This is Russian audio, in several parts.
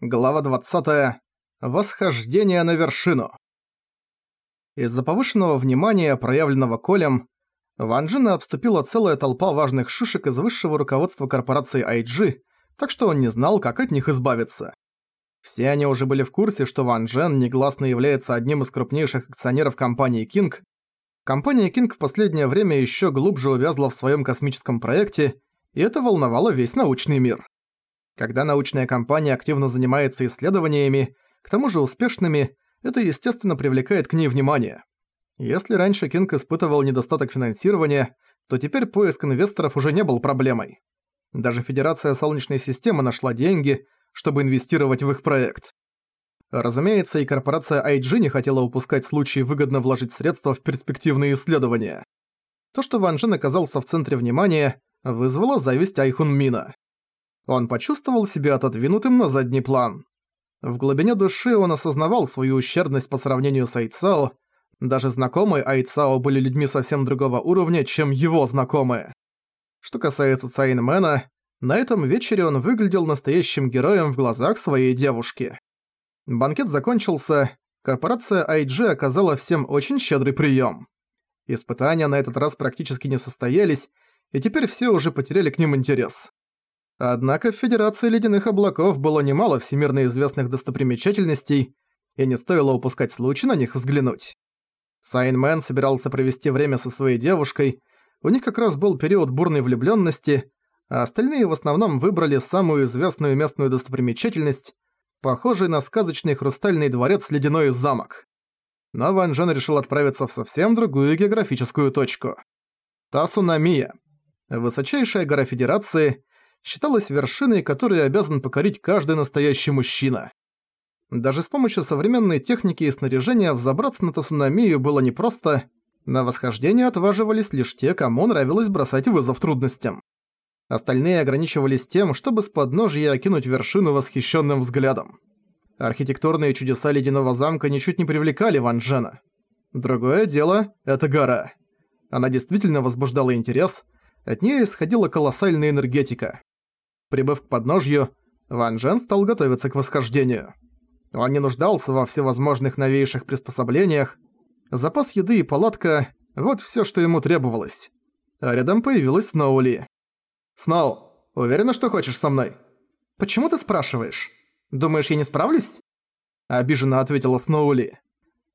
Глава 20. Восхождение на вершину. Из-за повышенного внимания, проявленного Колем, Ван Джина обступила целая толпа важных шишек из высшего руководства корпорации IG, так что он не знал, как от них избавиться. Все они уже были в курсе, что Ван Джен негласно является одним из крупнейших акционеров компании King. Компания King в последнее время еще глубже увязла в своем космическом проекте, и это волновало весь научный мир. Когда научная компания активно занимается исследованиями, к тому же успешными, это естественно привлекает к ней внимание. Если раньше Кинг испытывал недостаток финансирования, то теперь поиск инвесторов уже не был проблемой. Даже Федерация Солнечной системы нашла деньги, чтобы инвестировать в их проект. Разумеется, и корпорация IG не хотела упускать случай выгодно вложить средства в перспективные исследования. То, что Ван Джен оказался в центре внимания, вызвало зависть Айхун Мина. Он почувствовал себя отодвинутым на задний план. В глубине души он осознавал свою ущербность по сравнению с Айцао. Даже знакомые Айцао были людьми совсем другого уровня, чем его знакомые. Что касается Цайнмена, на этом вечере он выглядел настоящим героем в глазах своей девушки. Банкет закончился, корпорация IG оказала всем очень щедрый прием. Испытания на этот раз практически не состоялись, и теперь все уже потеряли к ним интерес. Однако в Федерации Ледяных Облаков было немало всемирно известных достопримечательностей, и не стоило упускать случай на них взглянуть. Сайнмен собирался провести время со своей девушкой, у них как раз был период бурной влюблённости, а остальные в основном выбрали самую известную местную достопримечательность, похожий на сказочный хрустальный дворец Ледяной замок. Но Ван Джен решил отправиться в совсем другую географическую точку. Тасунамия. Высочайшая гора Федерации, считалась вершиной, которую обязан покорить каждый настоящий мужчина. Даже с помощью современной техники и снаряжения взобраться на Тасунамию было непросто, на восхождение отваживались лишь те, кому нравилось бросать вызов трудностям. Остальные ограничивались тем, чтобы с подножья окинуть вершину восхищенным взглядом. Архитектурные чудеса Ледяного замка ничуть не привлекали Ван Джена. Другое дело — это гора. Она действительно возбуждала интерес, от нее исходила колоссальная энергетика. Прибыв к подножью, Ван Джен стал готовиться к восхождению. Он не нуждался во всевозможных новейших приспособлениях. Запас еды и палатка – вот всё, что ему требовалось. А рядом появилась Сноули. «Сноу, уверена, что хочешь со мной?» «Почему ты спрашиваешь? Думаешь, я не справлюсь?» Обиженно ответила Сноули.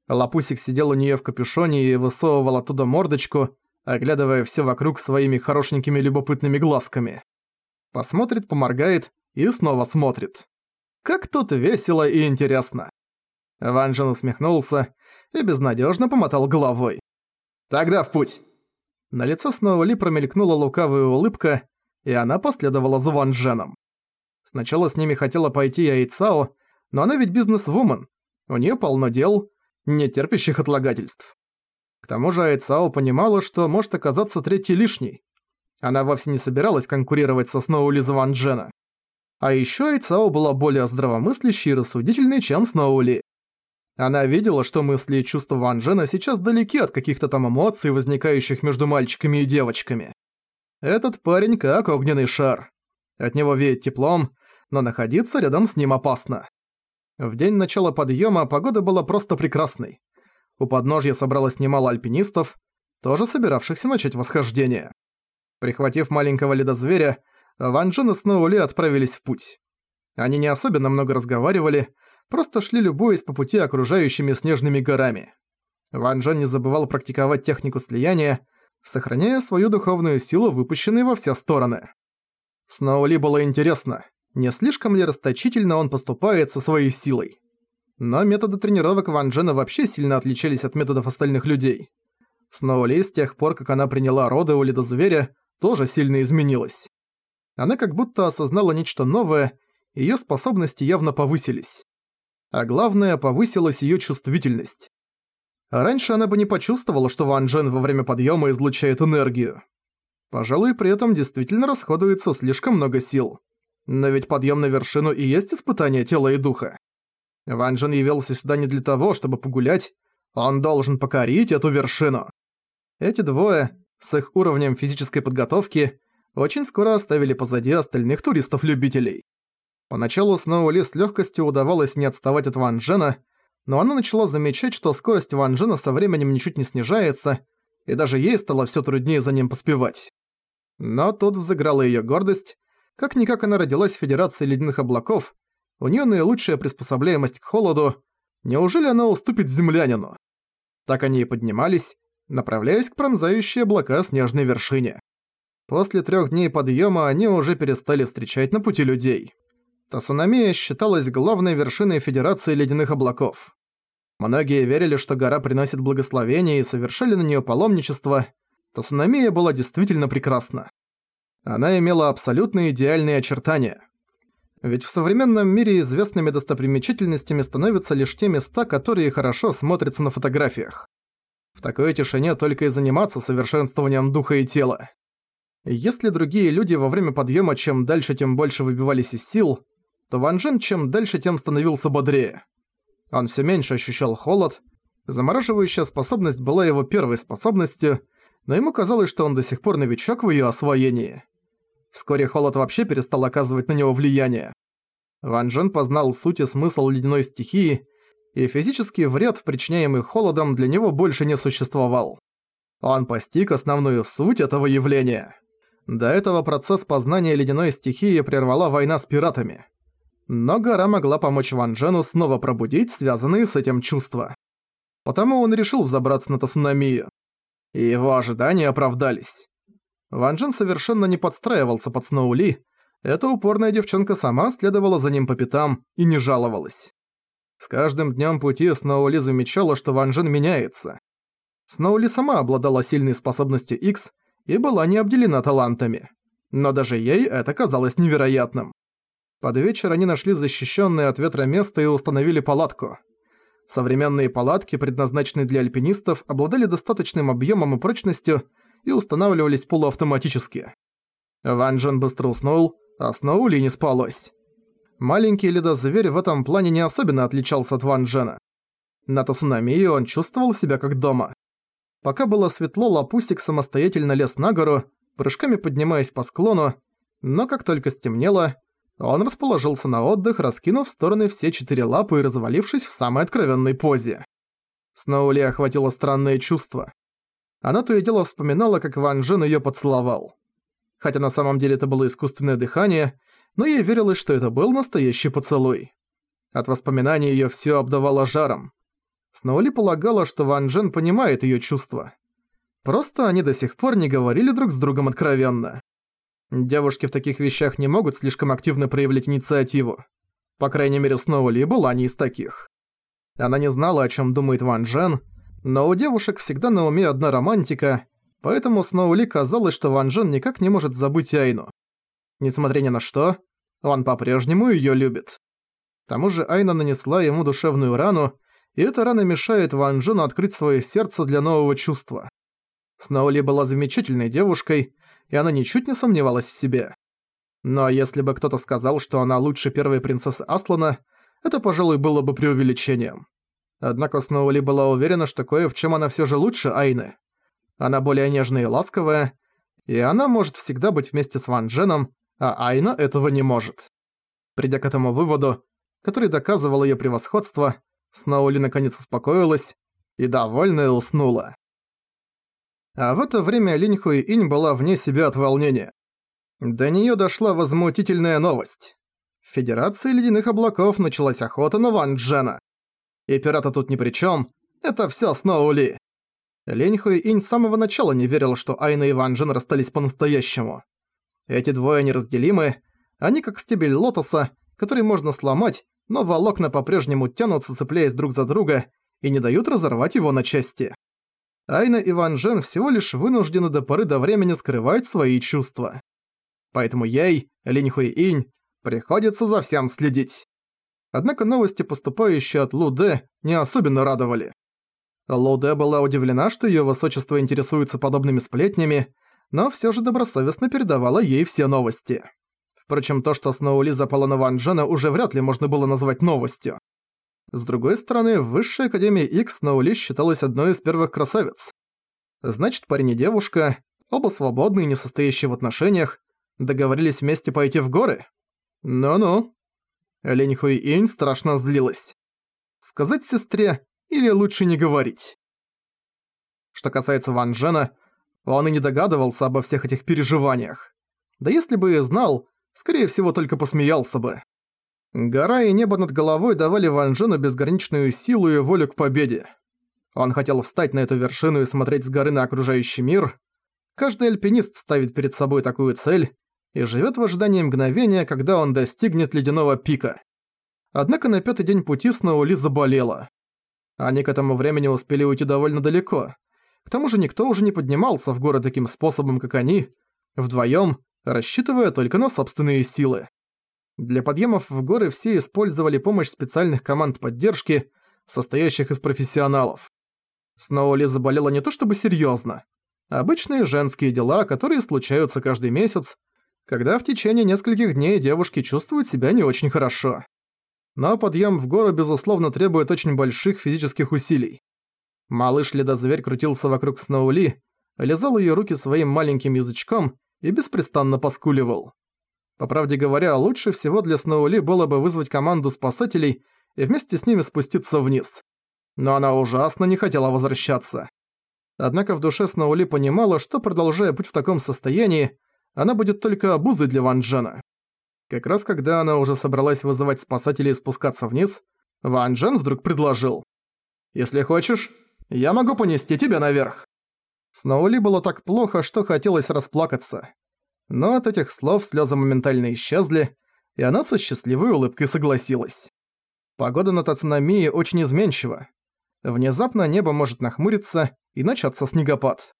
Лапусик сидел у неё в капюшоне и высовывал оттуда мордочку, оглядывая всё вокруг своими хорошенькими любопытными глазками посмотрит, поморгает и снова смотрит. Как тут весело и интересно. Ван Джен усмехнулся и безнадежно помотал головой. «Тогда в путь!» На лице снова Ли промелькнула лукавая улыбка, и она последовала за Ван Дженом. Сначала с ними хотела пойти Яйцао, но она ведь бизнес-вумен. У нее полно дел, не терпящих отлагательств. К тому же Айцао понимала, что может оказаться третий лишний. Она вовсе не собиралась конкурировать со Сноули за Ван Джена. А ещё Айцао была более здравомыслящей и рассудительной, чем Сноули. Она видела, что мысли и чувства Ван Джена сейчас далеки от каких-то там эмоций, возникающих между мальчиками и девочками. Этот парень как огненный шар. От него веет теплом, но находиться рядом с ним опасно. В день начала подъёма погода была просто прекрасной. У подножья собралось немало альпинистов, тоже собиравшихся начать восхождение. Прихватив маленького ледозверя, Ван Джен и Сноули отправились в путь. Они не особенно много разговаривали, просто шли любуясь по пути окружающими снежными горами. Ван Джен не забывал практиковать технику слияния, сохраняя свою духовную силу, выпущенной во все стороны. Сноули было интересно, не слишком ли расточительно он поступает со своей силой. Но методы тренировок Ван Джена вообще сильно отличались от методов остальных людей. Сноули с тех пор, как она приняла роды у ледозверя, тоже сильно изменилась. Она как будто осознала нечто новое, её способности явно повысились. А главное, повысилась её чувствительность. А раньше она бы не почувствовала, что Ван Джен во время подъёма излучает энергию. Пожалуй, при этом действительно расходуется слишком много сил. Но ведь подъём на вершину и есть испытание тела и духа. Ван Джен явился сюда не для того, чтобы погулять, он должен покорить эту вершину. Эти двое, с их уровнем физической подготовки очень скоро оставили позади остальных туристов-любителей. Поначалу Сноу Ли с легкостью удавалось не отставать от Ван Джена, но она начала замечать, что скорость Ван Джена со временем ничуть не снижается, и даже ей стало все труднее за ним поспевать. Но тут взыграла ее гордость. Как-никак она родилась в Федерации Ледяных Облаков, у нее наилучшая приспособляемость к холоду. Неужели она уступит землянину? Так они и поднимались, направляясь к пронзающей облака снежной вершине. После трех дней подъема они уже перестали встречать на пути людей. Тасунамия считалась главной вершиной Федерации Ледяных Облаков. Многие верили, что гора приносит благословение и совершали на нее паломничество. Тасунамия была действительно прекрасна. Она имела абсолютно идеальные очертания. Ведь в современном мире известными достопримечательностями становятся лишь те места, которые хорошо смотрятся на фотографиях. Такой тишине только и заниматься совершенствованием духа и тела. Если другие люди во время подъема чем дальше, тем больше выбивались из сил, то Ван Джен чем дальше, тем становился бодрее. Он все меньше ощущал холод, замораживающая способность была его первой способностью, но ему казалось, что он до сих пор новичок в ее освоении. Вскоре холод вообще перестал оказывать на него влияние. Ван Джен познал суть и смысл ледяной стихии, и физический вред, причиняемый холодом, для него больше не существовал. Он постиг основную суть этого явления. До этого процесс познания ледяной стихии прервала война с пиратами. Но гора могла помочь Ван Джену снова пробудить связанные с этим чувства. Потому он решил взобраться на Тасунамию. И его ожидания оправдались. Ван Джен совершенно не подстраивался под Сноули, эта упорная девчонка сама следовала за ним по пятам и не жаловалась. С каждым днем пути Сноули замечала, что Ван Джен меняется. Сноули сама обладала сильной способностью X и была не обделена талантами. Но даже ей это казалось невероятным. Под вечер они нашли защищенное от ветра место и установили палатку. Современные палатки, предназначенные для альпинистов, обладали достаточным объемом и прочностью, и устанавливались полуавтоматически. Ван Джен быстро уснул, а Сноули не спалось. Маленький ледозверь в этом плане не особенно отличался от Ван Джена. На Тасунамии он чувствовал себя как дома. Пока было светло, Лапусик самостоятельно лез на гору, прыжками поднимаясь по склону, но как только стемнело, он расположился на отдых, раскинув в стороны все четыре лапы и развалившись в самой откровенной позе. Сноули охватило странное чувство. Она то и дело вспоминала, как Ван Джен её поцеловал. Хотя на самом деле это было искусственное дыхание, но ей верилось, что это был настоящий поцелуй. От воспоминаний её всё обдавало жаром. Сноули полагала, что Ван Джен понимает её чувства. Просто они до сих пор не говорили друг с другом откровенно. Девушки в таких вещах не могут слишком активно проявлять инициативу. По крайней мере, Сноули была не из таких. Она не знала, о чём думает Ван Джен, но у девушек всегда на уме одна романтика, поэтому Сноули казалось, что Ван Джен никак не может забыть Айну. Несмотря ни на что, он по-прежнему её любит. К тому же Айна нанесла ему душевную рану, и эта рана мешает Ван Джену открыть своё сердце для нового чувства. Сноули была замечательной девушкой, и она ничуть не сомневалась в себе. Но если бы кто-то сказал, что она лучше первой принцессы Аслана, это, пожалуй, было бы преувеличением. Однако Сноули была уверена, что кое в чем она все же лучше Айны. Она более нежная и ласковая, и она может всегда быть вместе с Ван Дженом, а Айна этого не может. Придя к этому выводу, который доказывал ее превосходство, Сноули наконец успокоилась и довольная уснула. А в это время Линь Хуи Инь была вне себя от волнения. До нее дошла возмутительная новость. В Федерации Ледяных Облаков началась охота на Ван Джена. И пирата тут ни при чем. Это все Сноули. Лень Хуи Инь с самого начала не верил, что Айна и Ван Джен расстались по-настоящему. Эти двое неразделимы, они как стебель лотоса, который можно сломать, но волокна по-прежнему тянутся, цепляясь друг за друга, и не дают разорвать его на части. Айна и Ван Джен всего лишь вынуждены до поры до времени скрывать свои чувства. Поэтому ей, Линь Хуи Инь, приходится за всем следить. Однако новости, поступающие от Луде, не особенно радовали. Луде была удивлена, что её высочество интересуется подобными сплетнями, но всё же добросовестно передавала ей все новости. Впрочем, то, что Сноули запала на Ван Джена, уже вряд ли можно было назвать новостью. С другой стороны, в Высшей Академии X Сноули считалась одной из первых красавиц. Значит, парень и девушка, оба свободные не состоящие в отношениях, договорились вместе пойти в горы? Ну-ну. Лень Хуи-Инь страшно злилась. Сказать сестре или лучше не говорить? Что касается Ван Джена, он и не догадывался обо всех этих переживаниях. Да если бы и знал, скорее всего, только посмеялся бы. Гора и небо над головой давали Ван Джену безграничную силу и волю к победе. Он хотел встать на эту вершину и смотреть с горы на окружающий мир. Каждый альпинист ставит перед собой такую цель и живет в ожидании мгновения, когда он достигнет ледяного пика. Однако на пятый день пути Сноули заболела. Они к этому времени успели уйти довольно далеко. К тому же никто уже не поднимался в горы таким способом, как они, вдвоем, рассчитывая только на собственные силы. Для подъемов в горы все использовали помощь специальных команд поддержки, состоящих из профессионалов. Сноули заболела не то чтобы серьезно. Обычные женские дела, которые случаются каждый месяц, когда в течение нескольких дней девушки чувствуют себя не очень хорошо. Но подъем в гору, безусловно, требует очень больших физических усилий. Малыш-ледозверь крутился вокруг Сноули, лизал ее руки своим маленьким язычком и беспрестанно поскуливал. По правде говоря, лучше всего для Сноули было бы вызвать команду спасателей и вместе с ними спуститься вниз. Но она ужасно не хотела возвращаться. Однако в душе Сноули понимала, что, продолжая путь в таком состоянии, она будет только обузой для Ван Джена. Как раз когда она уже собралась вызывать спасателей и спускаться вниз, Ван Джен вдруг предложил. «Если хочешь, я могу понести тебя наверх». Сноули было так плохо, что хотелось расплакаться. Но от этих слов слезы моментально исчезли, и она со счастливой улыбкой согласилась. Погода на Тацунамии очень изменчива. Внезапно небо может нахмуриться и начаться снегопад.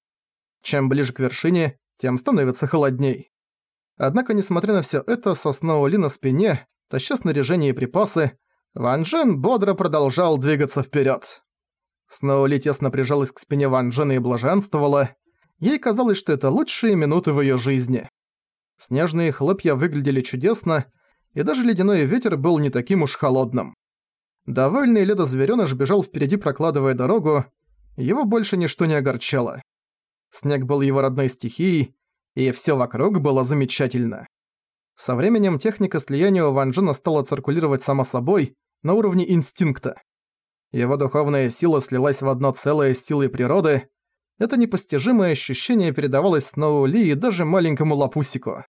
Чем ближе к вершине, тем становится холодней. Однако, несмотря на всё это, со Сноули на спине, таща снаряжение и припасы, Ван Джен бодро продолжал двигаться вперёд. Сноули тесно прижалась к спине Ван Джена и блаженствовала. Ей казалось, что это лучшие минуты в её жизни. Снежные хлопья выглядели чудесно, и даже ледяной ветер был не таким уж холодным. Довольный ледозверёныш бежал впереди, прокладывая дорогу, его больше ничто не огорчало. Снег был его родной стихией, и всё вокруг было замечательно. Со временем техника слияния у Ван Джена стала циркулировать сама собой на уровне инстинкта. Его духовная сила слилась в одно целое с силой природы. Это непостижимое ощущение передавалось Сноу Ли и даже маленькому Лапусику.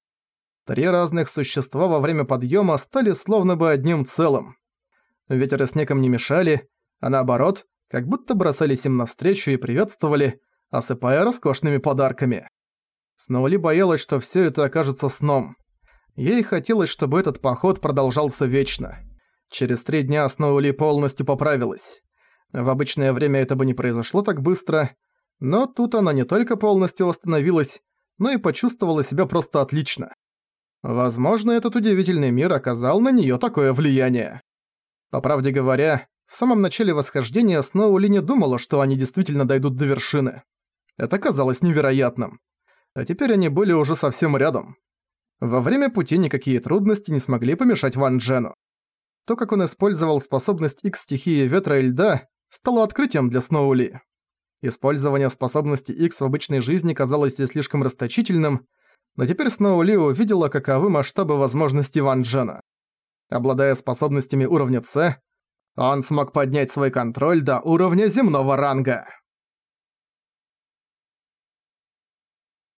Три разных существа во время подъема стали словно бы одним целым. Ветер и снег им не мешали, а наоборот, как будто бросались им навстречу и приветствовали, осыпая роскошными подарками. Сноули боялась, что всё это окажется сном. Ей хотелось, чтобы этот поход продолжался вечно. Через три дня Сноули полностью поправилась. В обычное время это бы не произошло так быстро, но тут она не только полностью восстановилась, но и почувствовала себя просто отлично. Возможно, этот удивительный мир оказал на неё такое влияние. По правде говоря, в самом начале восхождения Сноули не думала, что они действительно дойдут до вершины. Это казалось невероятным. А теперь они были уже совсем рядом. Во время пути никакие трудности не смогли помешать Ван Джену. То, как он использовал способность X стихии ветра и льда, стало открытием для Сноули. Использование способности X в обычной жизни казалось ей слишком расточительным, но теперь Сноули увидела, каковы масштабы возможностей Ван Джена. Обладая способностями уровня С, он смог поднять свой контроль до уровня земного ранга.